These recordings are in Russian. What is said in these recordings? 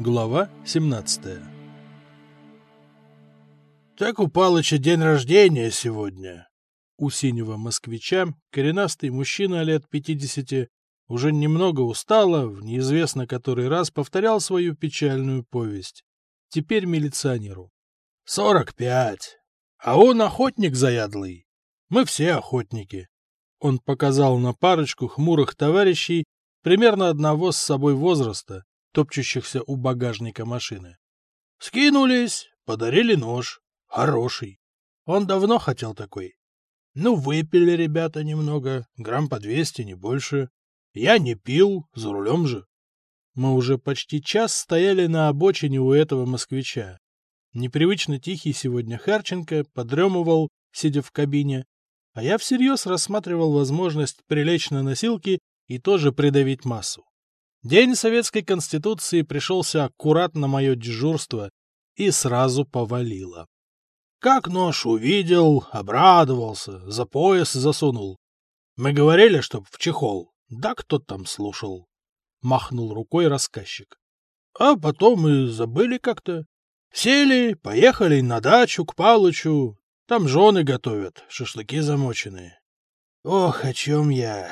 Глава 17 Так у Палыча день рождения сегодня. У синего москвича коренастый мужчина лет 50 уже немного устало, в неизвестно который раз повторял свою печальную повесть. Теперь милиционеру. Сорок пять. А он охотник заядлый. Мы все охотники. Он показал на парочку хмурых товарищей примерно одного с собой возраста, топчущихся у багажника машины. Скинулись, подарили нож. Хороший. Он давно хотел такой. Ну, выпили ребята немного, грамм по двести, не больше. Я не пил, за рулем же. Мы уже почти час стояли на обочине у этого москвича. Непривычно тихий сегодня Харченко подремывал, сидя в кабине, а я всерьез рассматривал возможность прилечь на носилки и тоже придавить массу. День Советской Конституции пришелся аккуратно мое дежурство и сразу повалило. Как нож увидел, обрадовался, за пояс засунул. Мы говорили, чтоб в чехол. Да кто там слушал? Махнул рукой рассказчик. А потом и забыли как-то. Сели, поехали на дачу к Палычу. Там жены готовят, шашлыки замоченные. Ох, о чем я.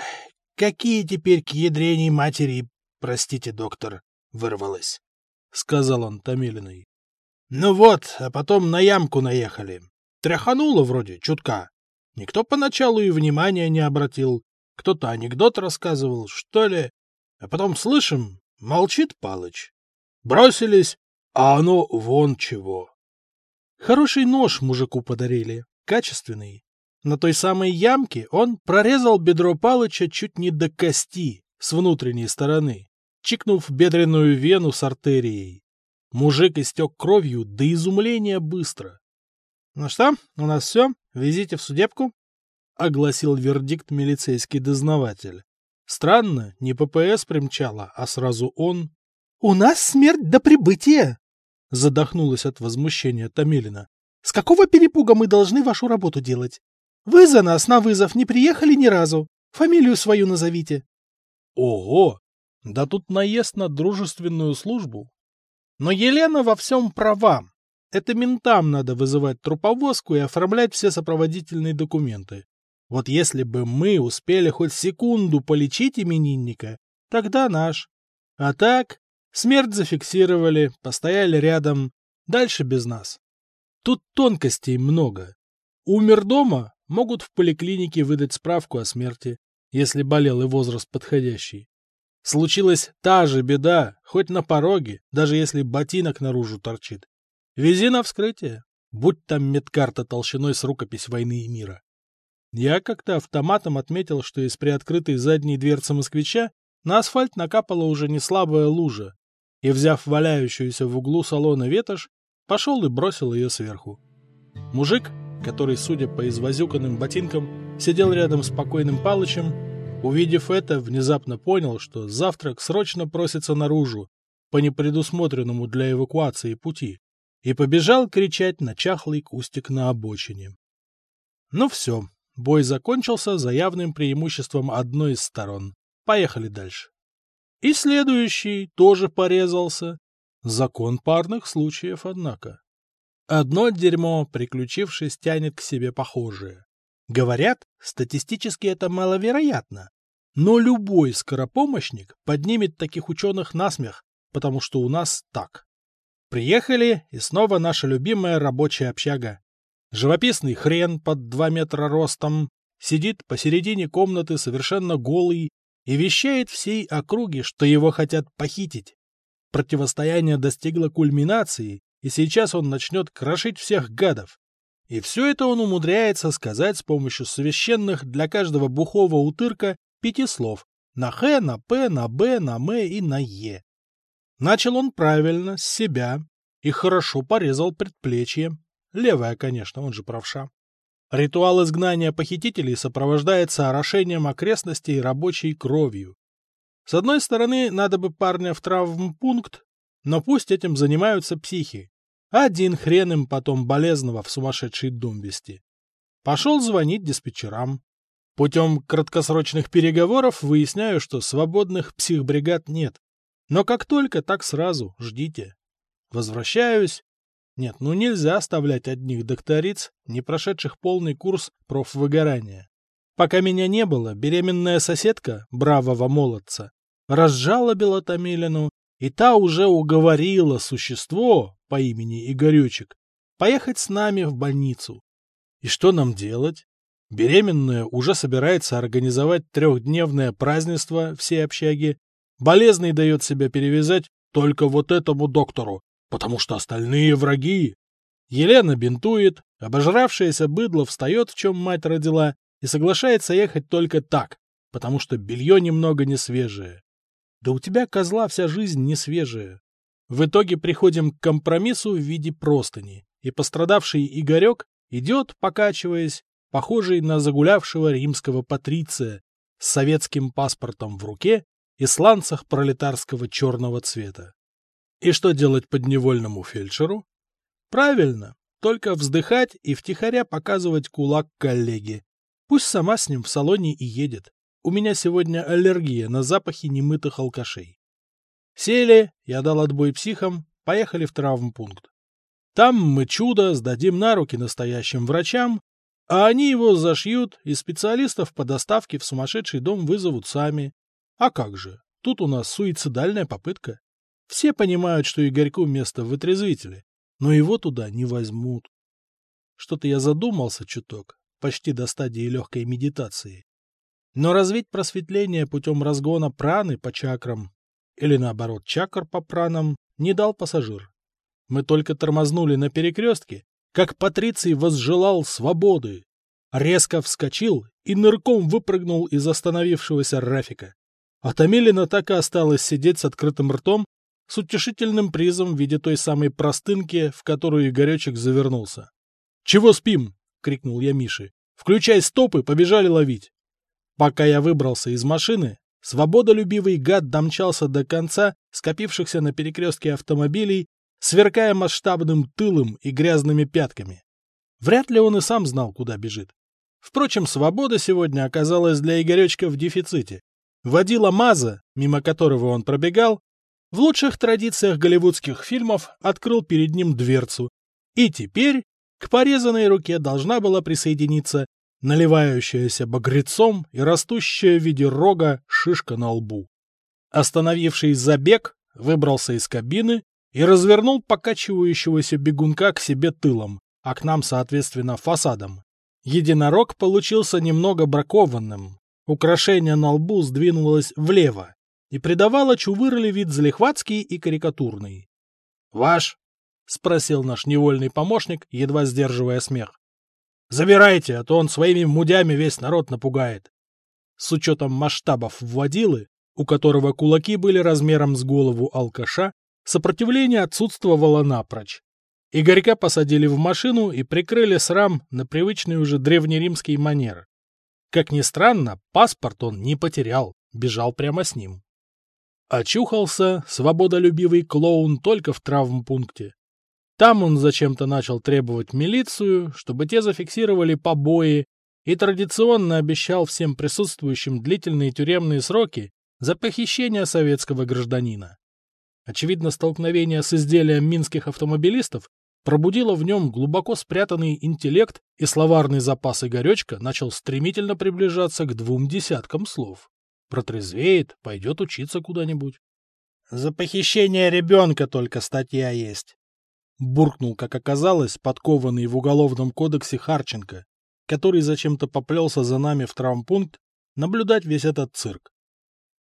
Какие теперь к ядрений матери, простите, доктор, вырвалось, — сказал он Томилиной. Ну вот, а потом на ямку наехали. Тряхануло вроде, чутка. Никто поначалу и внимания не обратил. Кто-то анекдот рассказывал, что ли. А потом слышим, молчит Палыч. Бросились, а оно вон чего. Хороший нож мужику подарили, качественный. На той самой ямке он прорезал бедро Палыча чуть не до кости, с внутренней стороны, чикнув бедренную вену с артерией. Мужик истек кровью до изумления быстро. — Ну что, у нас все? Везите в судебку? — огласил вердикт милицейский дознаватель. Странно, не ППС примчала, а сразу он. — У нас смерть до прибытия! — задохнулась от возмущения Томилина. — С какого перепуга мы должны вашу работу делать? Вы за нас на вызов не приехали ни разу. Фамилию свою назовите. — Ого! Да тут наезд на дружественную службу. Но Елена во всем права. Это ментам надо вызывать труповозку и оформлять все сопроводительные документы. Вот если бы мы успели хоть секунду полечить именинника, тогда наш. А так, смерть зафиксировали, постояли рядом, дальше без нас. Тут тонкостей много. Умер дома, могут в поликлинике выдать справку о смерти, если болел и возраст подходящий. Случилась та же беда, хоть на пороге, даже если ботинок наружу торчит. Вези на вскрытие, будь там медкарта толщиной с рукопись войны и мира. Я как-то автоматом отметил, что из приоткрытой задней дверцы москвича на асфальт накапала уже не слабая лужа, и, взяв валяющуюся в углу салона ветошь, пошел и бросил ее сверху. Мужик, который, судя по извозюканным ботинкам, сидел рядом с покойным Палычем, увидев это, внезапно понял, что завтрак срочно просится наружу, по непредусмотренному для эвакуации пути, и побежал кричать на чахлый кустик на обочине. Ну все, Бой закончился за явным преимуществом одной из сторон. Поехали дальше. И следующий тоже порезался. Закон парных случаев, однако. Одно дерьмо, приключившись, тянет к себе похожее. Говорят, статистически это маловероятно. Но любой скоропомощник поднимет таких ученых на смех, потому что у нас так. Приехали, и снова наша любимая рабочая общага. Живописный хрен под два метра ростом сидит посередине комнаты совершенно голый и вещает всей округе, что его хотят похитить. Противостояние достигло кульминации, и сейчас он начнет крошить всех гадов. И все это он умудряется сказать с помощью священных для каждого бухого утырка пяти слов на «х», на «п», на «б», на «м» и на «е». Начал он правильно, с себя, и хорошо порезал предплечье, Левая, конечно, он же правша. Ритуал изгнания похитителей сопровождается орошением окрестностей рабочей кровью. С одной стороны, надо бы парня в травмпункт, но пусть этим занимаются психи. Один хрен им потом болезного в сумасшедший дом вести. Пошел звонить диспетчерам. Путем краткосрочных переговоров выясняю, что свободных психбригад нет. Но как только, так сразу, ждите. Возвращаюсь. Нет, ну нельзя оставлять одних докториц, не прошедших полный курс профвыгорания. Пока меня не было, беременная соседка, бравого молодца, разжалобила Томилину, и та уже уговорила существо по имени Игорючек поехать с нами в больницу. И что нам делать? Беременная уже собирается организовать трехдневное празднество всей общаги. Болезный дает себя перевязать только вот этому доктору, потому что остальные враги. Елена бинтует, обожравшаяся быдло встает, в чем мать родила, и соглашается ехать только так, потому что белье немного не свежее. Да у тебя, козла, вся жизнь не свежая. В итоге приходим к компромиссу в виде простыни, и пострадавший Игорек идет, покачиваясь, похожий на загулявшего римского патриция с советским паспортом в руке и сланцах пролетарского черного цвета. И что делать подневольному фельдшеру? Правильно, только вздыхать и втихаря показывать кулак коллеге. Пусть сама с ним в салоне и едет. У меня сегодня аллергия на запахи немытых алкашей. Сели, я дал отбой психам, поехали в травмпункт. Там мы чудо сдадим на руки настоящим врачам, а они его зашьют и специалистов по доставке в сумасшедший дом вызовут сами. А как же, тут у нас суицидальная попытка. Все понимают, что Игорьку место в вытрезвителе, но его туда не возьмут. Что-то я задумался чуток, почти до стадии легкой медитации. Но развить просветление путем разгона праны по чакрам, или наоборот чакр по пранам, не дал пассажир. Мы только тормознули на перекрестке, как Патриций возжелал свободы. Резко вскочил и нырком выпрыгнул из остановившегося Рафика. А Томилина так и осталась сидеть с открытым ртом, с утешительным призом в виде той самой простынки, в которую Игоречек завернулся. «Чего спим?» — крикнул я Мише. «Включай стопы, побежали ловить!» Пока я выбрался из машины, свободолюбивый гад домчался до конца скопившихся на перекрестке автомобилей, сверкая масштабным тылом и грязными пятками. Вряд ли он и сам знал, куда бежит. Впрочем, свобода сегодня оказалась для Игоречка в дефиците. Водила Маза, мимо которого он пробегал, в лучших традициях голливудских фильмов открыл перед ним дверцу, и теперь к порезанной руке должна была присоединиться наливающаяся багрецом и растущая в виде рога шишка на лбу. Остановившись за бег, выбрался из кабины и развернул покачивающегося бегунка к себе тылом, а к нам, соответственно, фасадом. Единорог получился немного бракованным. Украшение на лбу сдвинулось влево, и придавало чувырли вид залихватский и карикатурный. «Ваш?» — спросил наш невольный помощник, едва сдерживая смех. «Забирайте, а то он своими мудями весь народ напугает». С учетом масштабов вводилы, у которого кулаки были размером с голову алкаша, сопротивление отсутствовало напрочь. Игорька посадили в машину и прикрыли срам на привычный уже древнеримский манер. Как ни странно, паспорт он не потерял, бежал прямо с ним. Очухался свободолюбивый клоун только в травмпункте. Там он зачем-то начал требовать милицию, чтобы те зафиксировали побои, и традиционно обещал всем присутствующим длительные тюремные сроки за похищение советского гражданина. Очевидно, столкновение с изделием минских автомобилистов пробудило в нем глубоко спрятанный интеллект, и словарный запас Игоречка начал стремительно приближаться к двум десяткам слов. Протрезвеет, пойдет учиться куда-нибудь. — За похищение ребенка только статья есть. Буркнул, как оказалось, подкованный в уголовном кодексе Харченко, который зачем-то поплелся за нами в травмпункт наблюдать весь этот цирк.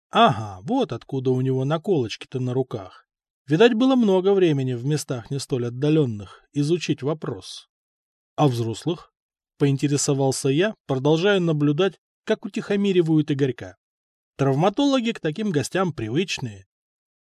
Ага, вот откуда у него наколочки-то на руках. Видать, было много времени в местах не столь отдаленных изучить вопрос. А взрослых? Поинтересовался я, продолжая наблюдать, как утихомиривают Игорька. Травматологи к таким гостям привычные.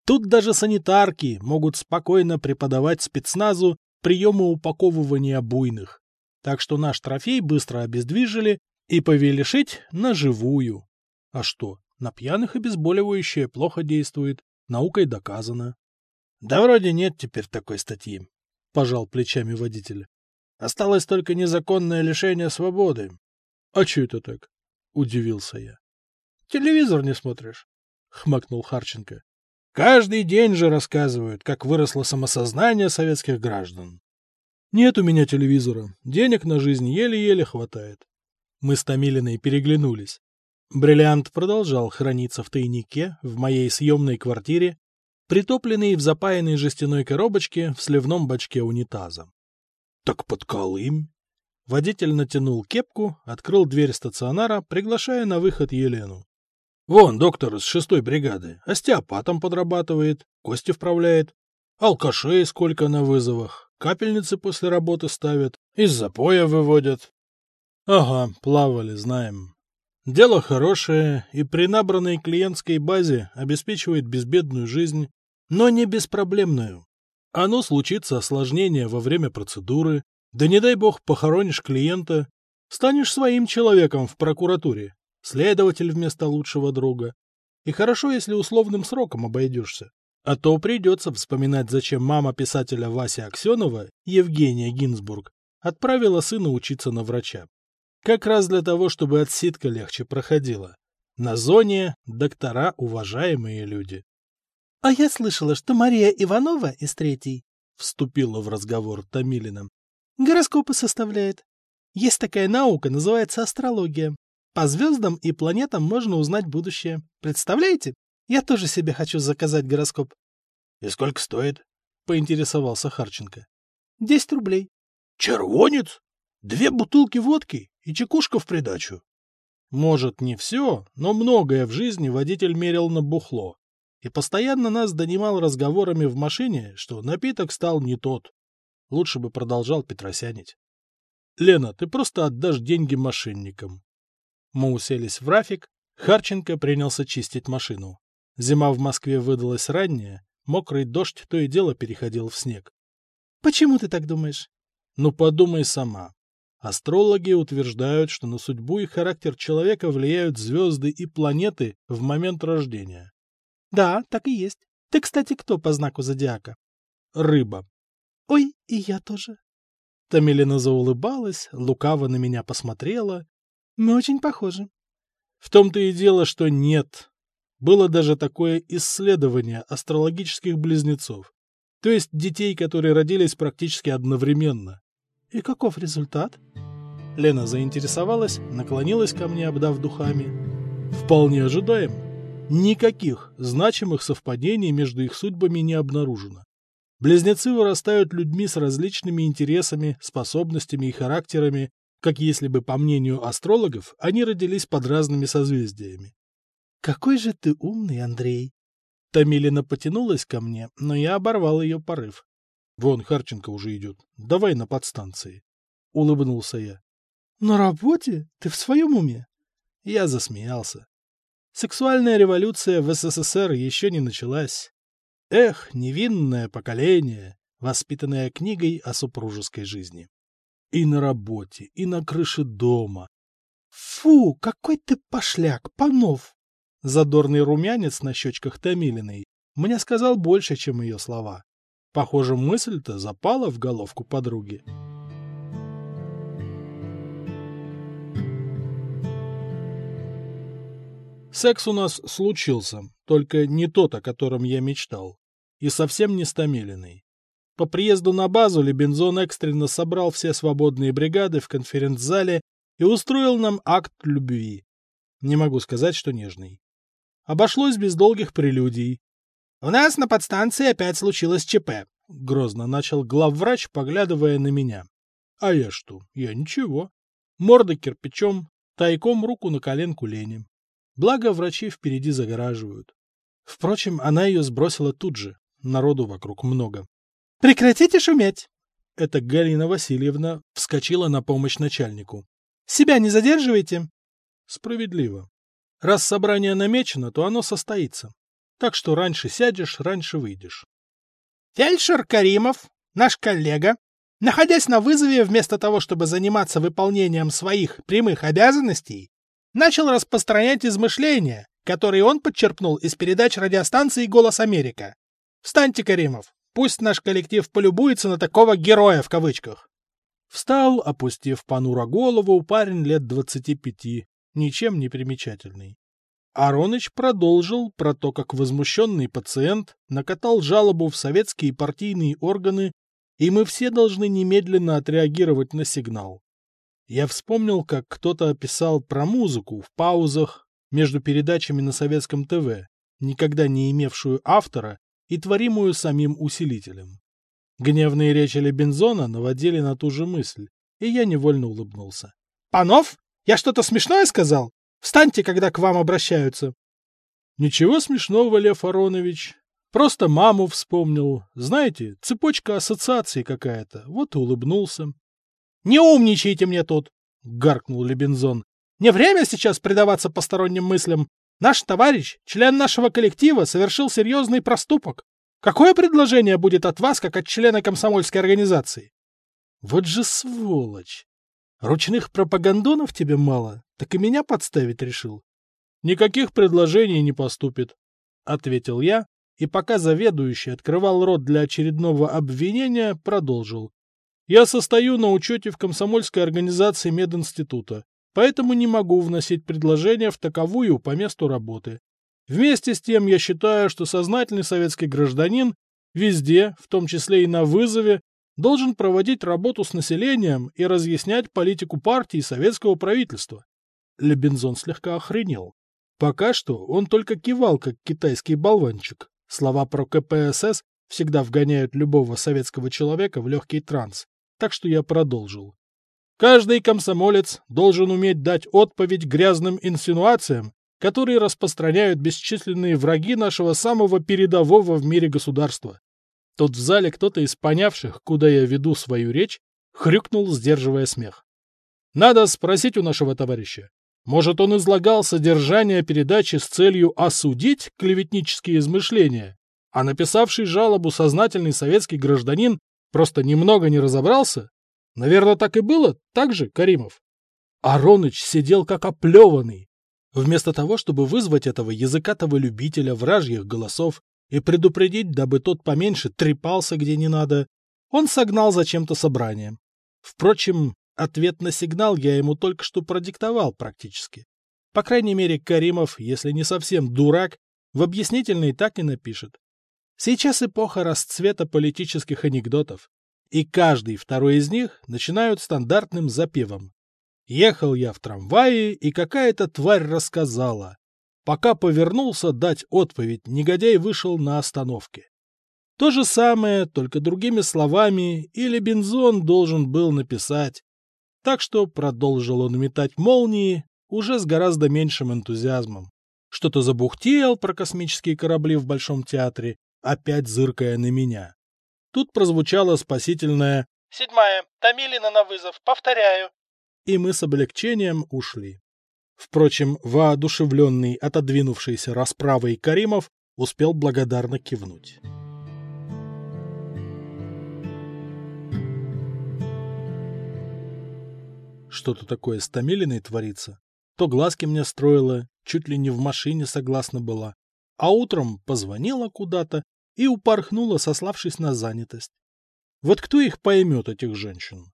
Тут даже санитарки могут спокойно преподавать спецназу приемы упаковывания буйных. Так что наш трофей быстро обездвижили и повели шить на живую. А что, на пьяных обезболивающее плохо действует, наукой доказано. — Да вроде нет теперь такой статьи, — пожал плечами водитель. — Осталось только незаконное лишение свободы. — А че это так? — удивился я. Телевизор не смотришь? — хмыкнул Харченко. Каждый день же рассказывают, как выросло самосознание советских граждан. Нет у меня телевизора. Денег на жизнь еле-еле хватает. Мы с Томилиной переглянулись. Бриллиант продолжал храниться в тайнике в моей съемной квартире, притопленный в запаянной жестяной коробочке в сливном бачке унитаза. — Так подколым. Водитель натянул кепку, открыл дверь стационара, приглашая на выход Елену. — Вон, доктор из шестой бригады, остеопатом подрабатывает, кости вправляет. Алкашей сколько на вызовах, капельницы после работы ставят, из запоя выводят. — Ага, плавали, знаем. Дело хорошее и при набранной клиентской базе обеспечивает безбедную жизнь, но не беспроблемную. Оно случится осложнение во время процедуры, да не дай бог похоронишь клиента, станешь своим человеком в прокуратуре, следователь вместо лучшего друга. И хорошо, если условным сроком обойдешься. А то придется вспоминать, зачем мама писателя Вася Аксенова, Евгения Гинзбург, отправила сына учиться на врача. Как раз для того, чтобы отсидка легче проходила. На зоне доктора уважаемые люди. — А я слышала, что Мария Иванова из третьей, — вступила в разговор Томилина, — гороскопы составляет. Есть такая наука, называется астрология. По звездам и планетам можно узнать будущее. Представляете? Я тоже себе хочу заказать гороскоп. — И сколько стоит? — поинтересовался Харченко. — Десять рублей. — Червонец? Две бутылки водки? И чекушка в придачу. Может, не все, но многое в жизни водитель мерил на бухло. И постоянно нас донимал разговорами в машине, что напиток стал не тот. Лучше бы продолжал Петросянить. Лена, ты просто отдашь деньги мошенникам. Мы уселись в Рафик, Харченко принялся чистить машину. Зима в Москве выдалась ранняя, мокрый дождь то и дело переходил в снег. — Почему ты так думаешь? — Ну, подумай сама. Астрологи утверждают, что на судьбу и характер человека влияют звезды и планеты в момент рождения. Да, так и есть. Ты, кстати, кто по знаку зодиака? Рыба. Ой, и я тоже. Тамилина заулыбалась, лукаво на меня посмотрела. Мы очень похожи. В том-то и дело, что нет. Было даже такое исследование астрологических близнецов. То есть детей, которые родились практически одновременно. И каков результат? Лена заинтересовалась, наклонилась ко мне, обдав духами. Вполне ожидаем. Никаких значимых совпадений между их судьбами не обнаружено. Близнецы вырастают людьми с различными интересами, способностями и характерами, как если бы, по мнению астрологов, они родились под разными созвездиями. «Какой же ты умный, Андрей!» Тамилина потянулась ко мне, но я оборвал ее порыв. Вон Харченко уже идет. Давай на подстанции. Улыбнулся я. На работе? Ты в своем уме? Я засмеялся. Сексуальная революция в СССР еще не началась. Эх, невинное поколение, воспитанное книгой о супружеской жизни. И на работе, и на крыше дома. Фу, какой ты пошляк, Панов! Задорный румянец на щечках Томилиной мне сказал больше, чем ее слова. Похоже, мысль-то запала в головку подруги. Секс у нас случился, только не тот, о котором я мечтал. И совсем не стамиленный. По приезду на базу Лебензон экстренно собрал все свободные бригады в конференц-зале и устроил нам акт любви. Не могу сказать, что нежный. Обошлось без долгих прелюдий. «У нас на подстанции опять случилось ЧП», — грозно начал главврач, поглядывая на меня. А я что? Я ничего. Морда кирпичом, тайком руку на коленку Лене. Благо, врачи впереди загораживают. Впрочем, она ее сбросила тут же. Народу вокруг много. «Прекратите шуметь!» Это Галина Васильевна вскочила на помощь начальнику. «Себя не задерживайте!» Справедливо. Раз собрание намечено, то оно состоится. Так что раньше сядешь, раньше выйдешь. Фельдшер Каримов, наш коллега, находясь на вызове вместо того, чтобы заниматься выполнением своих прямых обязанностей, начал распространять измышления, которые он подчерпнул из передач радиостанции «Голос Америка». Встаньте, Каримов, пусть наш коллектив полюбуется на такого «героя» в кавычках. Встал, опустив понуро голову, парень лет двадцати пяти, ничем не примечательный. Ароныч продолжил про то, как возмущенный пациент накатал жалобу в советские партийные органы, и мы все должны немедленно отреагировать на сигнал. Я вспомнил, как кто-то описал про музыку в паузах между передачами на советском ТВ, никогда не имевшую автора и творимую самим усилителем. Гневные речи Лебензона наводили на ту же мысль, и я невольно улыбнулся. «Панов, я что-то смешное сказал? Встаньте, когда к вам обращаются!» «Ничего смешного, Лев Аронович. Просто маму вспомнил. Знаете, цепочка ассоциаций какая-то. Вот и улыбнулся. «Не умничайте мне тут!» — гаркнул Лебензон. «Не время сейчас предаваться посторонним мыслям. Наш товарищ, член нашего коллектива, совершил серьезный проступок. Какое предложение будет от вас, как от члена комсомольской организации?» «Вот же сволочь! Ручных пропагандонов тебе мало, так и меня подставить решил». «Никаких предложений не поступит», — ответил я, и пока заведующий открывал рот для очередного обвинения, продолжил. Я состою на учете в комсомольской организации мединститута, поэтому не могу вносить предложение в таковую по месту работы. Вместе с тем я считаю, что сознательный советский гражданин везде, в том числе и на вызове, должен проводить работу с населением и разъяснять политику партии и советского правительства. Лебензон слегка охренел. Пока что он только кивал, как китайский болванчик. Слова про КПСС всегда вгоняют любого советского человека в легкий транс так что я продолжил. Каждый комсомолец должен уметь дать отповедь грязным инсинуациям, которые распространяют бесчисленные враги нашего самого передового в мире государства. Тут в зале кто-то из понявших, куда я веду свою речь, хрюкнул, сдерживая смех. Надо спросить у нашего товарища, может, он излагал содержание передачи с целью осудить клеветнические измышления, а написавший жалобу сознательный советский гражданин Просто немного не разобрался? Наверное, так и было, так же, Каримов? Ароныч сидел как оплеванный. Вместо того, чтобы вызвать этого языкатого любителя вражьих голосов и предупредить, дабы тот поменьше трепался где не надо, он согнал зачем-то собрание. Впрочем, ответ на сигнал я ему только что продиктовал практически. По крайней мере, Каримов, если не совсем дурак, в объяснительной так и напишет. Сейчас эпоха расцвета политических анекдотов, и каждый второй из них начинают стандартным запевом. Ехал я в трамвае, и какая-то тварь рассказала. Пока повернулся дать отповедь, негодяй вышел на остановке. То же самое, только другими словами, или Бензон должен был написать. Так что продолжил он метать молнии уже с гораздо меньшим энтузиазмом. Что-то забухтел про космические корабли в Большом театре, опять зыркая на меня. Тут прозвучало спасительное «Седьмая. Томилина на вызов. Повторяю». И мы с облегчением ушли. Впрочем, воодушевленный отодвинувшийся расправой Каримов успел благодарно кивнуть. Что-то такое с Томилиной творится. То глазки мне строила, чуть ли не в машине согласна была, а утром позвонила куда-то и упорхнула, сославшись на занятость. Вот кто их поймет, этих женщин?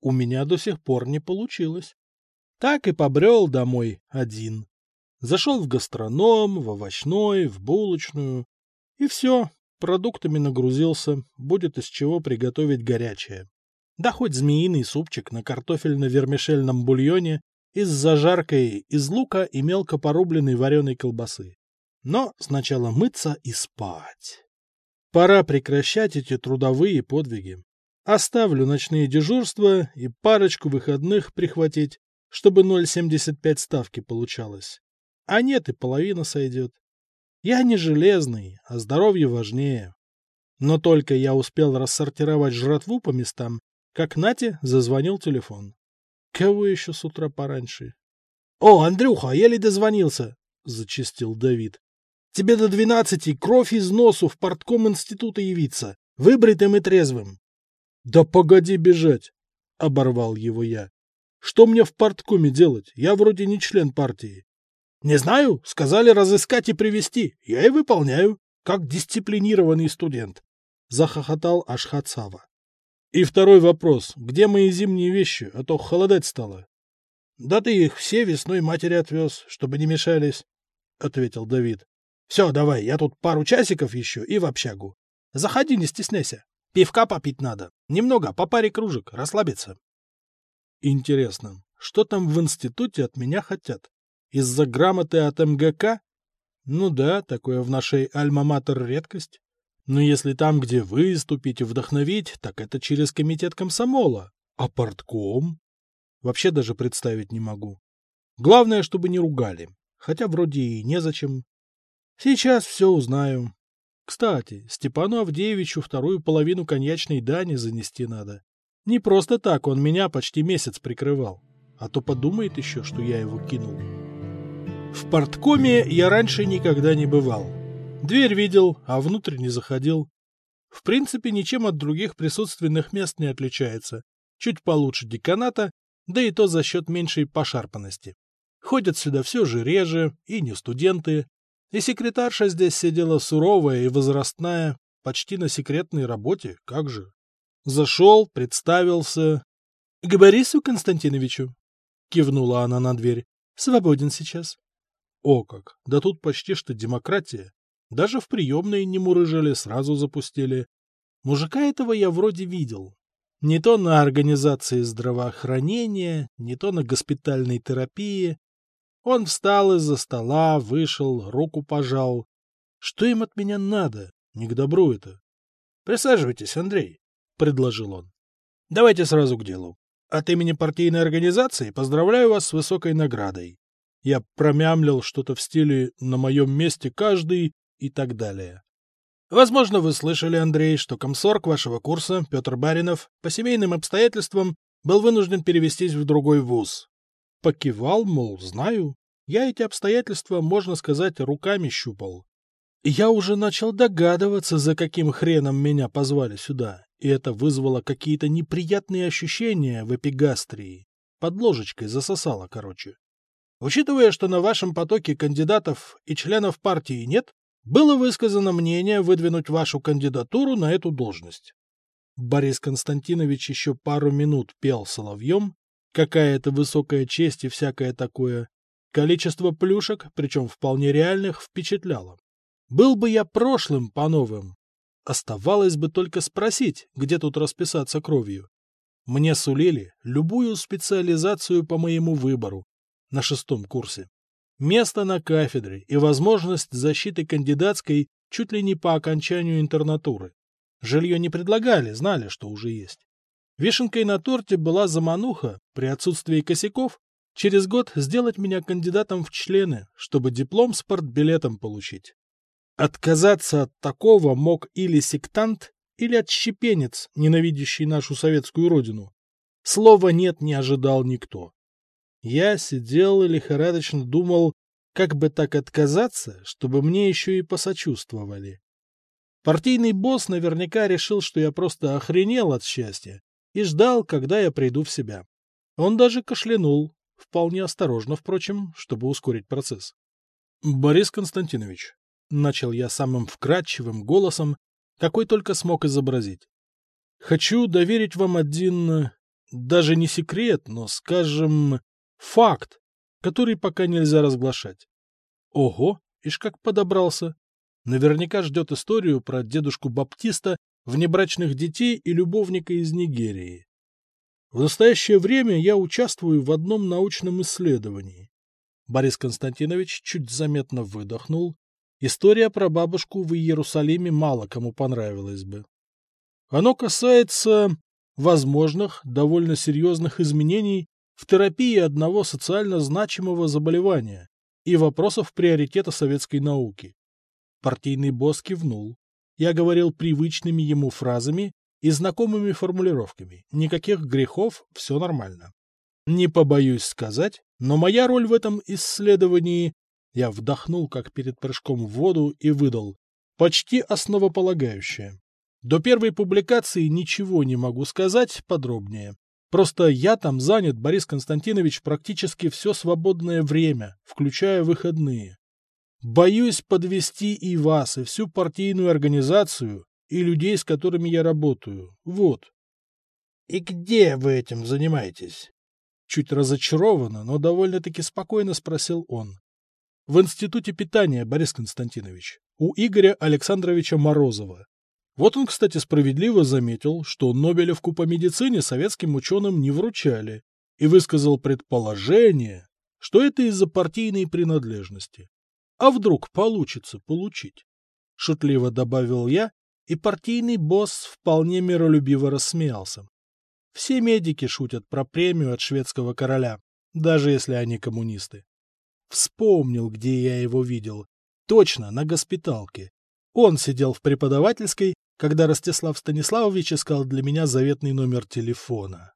У меня до сих пор не получилось. Так и побрел домой один. Зашел в гастроном, в овощной, в булочную. И все, продуктами нагрузился, будет из чего приготовить горячее. Да хоть змеиный супчик на картофельно-вермишельном бульоне из зажаркой из лука и мелко порубленной вареной колбасы. Но сначала мыться и спать. Пора прекращать эти трудовые подвиги. Оставлю ночные дежурства и парочку выходных прихватить, чтобы 0,75 ставки получалось. А нет, и половина сойдет. Я не железный, а здоровье важнее. Но только я успел рассортировать жратву по местам, как Нате зазвонил телефон. Кого еще с утра пораньше? — О, Андрюха, еле дозвонился, — зачистил Давид. Тебе до двенадцати кровь из носу в портком института явиться, выбритым и трезвым. — Да погоди бежать, — оборвал его я. — Что мне в порткоме делать? Я вроде не член партии. — Не знаю, сказали разыскать и привести. Я и выполняю, как дисциплинированный студент. Захохотал Ашхацава. И второй вопрос. Где мои зимние вещи, а то холодать стало? Да ты их все весной матери отвез, чтобы не мешались. ответил Давид. Все, давай, я тут пару часиков еще и в общагу. Заходи, не стесняйся. Пивка попить надо. Немного, по паре кружек, расслабиться. Интересно, что там в институте от меня хотят? Из-за грамоты от МГК? Ну да, такое в нашей альма-матер редкость. Но если там, где выступить и вдохновить, так это через комитет комсомола. А портком? Вообще даже представить не могу. Главное, чтобы не ругали. Хотя вроде и незачем. Сейчас все узнаю. Кстати, Степану Авдеевичу вторую половину коньячной дани занести надо. Не просто так он меня почти месяц прикрывал. А то подумает еще, что я его кинул. В порткоме я раньше никогда не бывал. Дверь видел, а внутрь не заходил. В принципе, ничем от других присутственных мест не отличается. Чуть получше деканата, да и то за счет меньшей пошарпанности. Ходят сюда все же реже, и не студенты. И секретарша здесь сидела суровая и возрастная, почти на секретной работе, как же. Зашел, представился. — К Борису Константиновичу, — кивнула она на дверь. — Свободен сейчас. О как! Да тут почти что демократия. Даже в приемные не мурыжили, сразу запустили. Мужика этого я вроде видел. Не то на организации здравоохранения, не то на госпитальной терапии. Он встал из-за стола, вышел, руку пожал. Что им от меня надо? Не к добру это. — Присаживайтесь, Андрей, — предложил он. — Давайте сразу к делу. От имени партийной организации поздравляю вас с высокой наградой. Я промямлил что-то в стиле «на моем месте каждый» и так далее. Возможно, вы слышали, Андрей, что комсорг вашего курса, Петр Баринов, по семейным обстоятельствам был вынужден перевестись в другой вуз. Покивал, мол, знаю. Я эти обстоятельства, можно сказать, руками щупал. Я уже начал догадываться, за каким хреном меня позвали сюда, и это вызвало какие-то неприятные ощущения в эпигастрии. Под ложечкой засосало, короче. Учитывая, что на вашем потоке кандидатов и членов партии нет, было высказано мнение выдвинуть вашу кандидатуру на эту должность. Борис Константинович еще пару минут пел соловьем, какая это высокая честь и всякое такое. Количество плюшек, причем вполне реальных, впечатляло. Был бы я прошлым по-новым. Оставалось бы только спросить, где тут расписаться кровью. Мне сулили любую специализацию по моему выбору на шестом курсе место на кафедре и возможность защиты кандидатской чуть ли не по окончанию интернатуры. Жилье не предлагали, знали, что уже есть. Вишенкой на торте была замануха, при отсутствии косяков, через год сделать меня кандидатом в члены, чтобы диплом с портбилетом получить. Отказаться от такого мог или сектант, или отщепенец, ненавидящий нашу советскую родину. Слова «нет» не ожидал никто. Я сидел и лихорадочно думал, как бы так отказаться, чтобы мне еще и посочувствовали. Партийный босс наверняка решил, что я просто охренел от счастья и ждал, когда я приду в себя. Он даже кашлянул, вполне осторожно, впрочем, чтобы ускорить процесс. — Борис Константинович, — начал я самым вкрадчивым голосом, какой только смог изобразить. — Хочу доверить вам один, даже не секрет, но, скажем, Факт, который пока нельзя разглашать. Ого, ишь как подобрался. Наверняка ждет историю про дедушку Баптиста, внебрачных детей и любовника из Нигерии. В настоящее время я участвую в одном научном исследовании. Борис Константинович чуть заметно выдохнул. История про бабушку в Иерусалиме мало кому понравилась бы. Оно касается возможных, довольно серьезных изменений в терапии одного социально значимого заболевания и вопросов приоритета советской науки. Партийный босс кивнул. Я говорил привычными ему фразами и знакомыми формулировками. Никаких грехов, все нормально. Не побоюсь сказать, но моя роль в этом исследовании... Я вдохнул, как перед прыжком в воду, и выдал. Почти основополагающая. До первой публикации ничего не могу сказать подробнее. Просто я там занят, Борис Константинович, практически все свободное время, включая выходные. Боюсь подвести и вас, и всю партийную организацию, и людей, с которыми я работаю. Вот. — И где вы этим занимаетесь? Чуть разочарованно, но довольно-таки спокойно спросил он. В Институте питания, Борис Константинович, у Игоря Александровича Морозова. Вот он, кстати, справедливо заметил, что Нобелевку по медицине советским ученым не вручали, и высказал предположение, что это из-за партийной принадлежности. А вдруг получится получить? Шутливо добавил я, и партийный босс вполне миролюбиво рассмеялся. Все медики шутят про премию от шведского короля, даже если они коммунисты. Вспомнил, где я его видел. Точно, на госпиталке. Он сидел в преподавательской, когда Ростислав Станиславович искал для меня заветный номер телефона.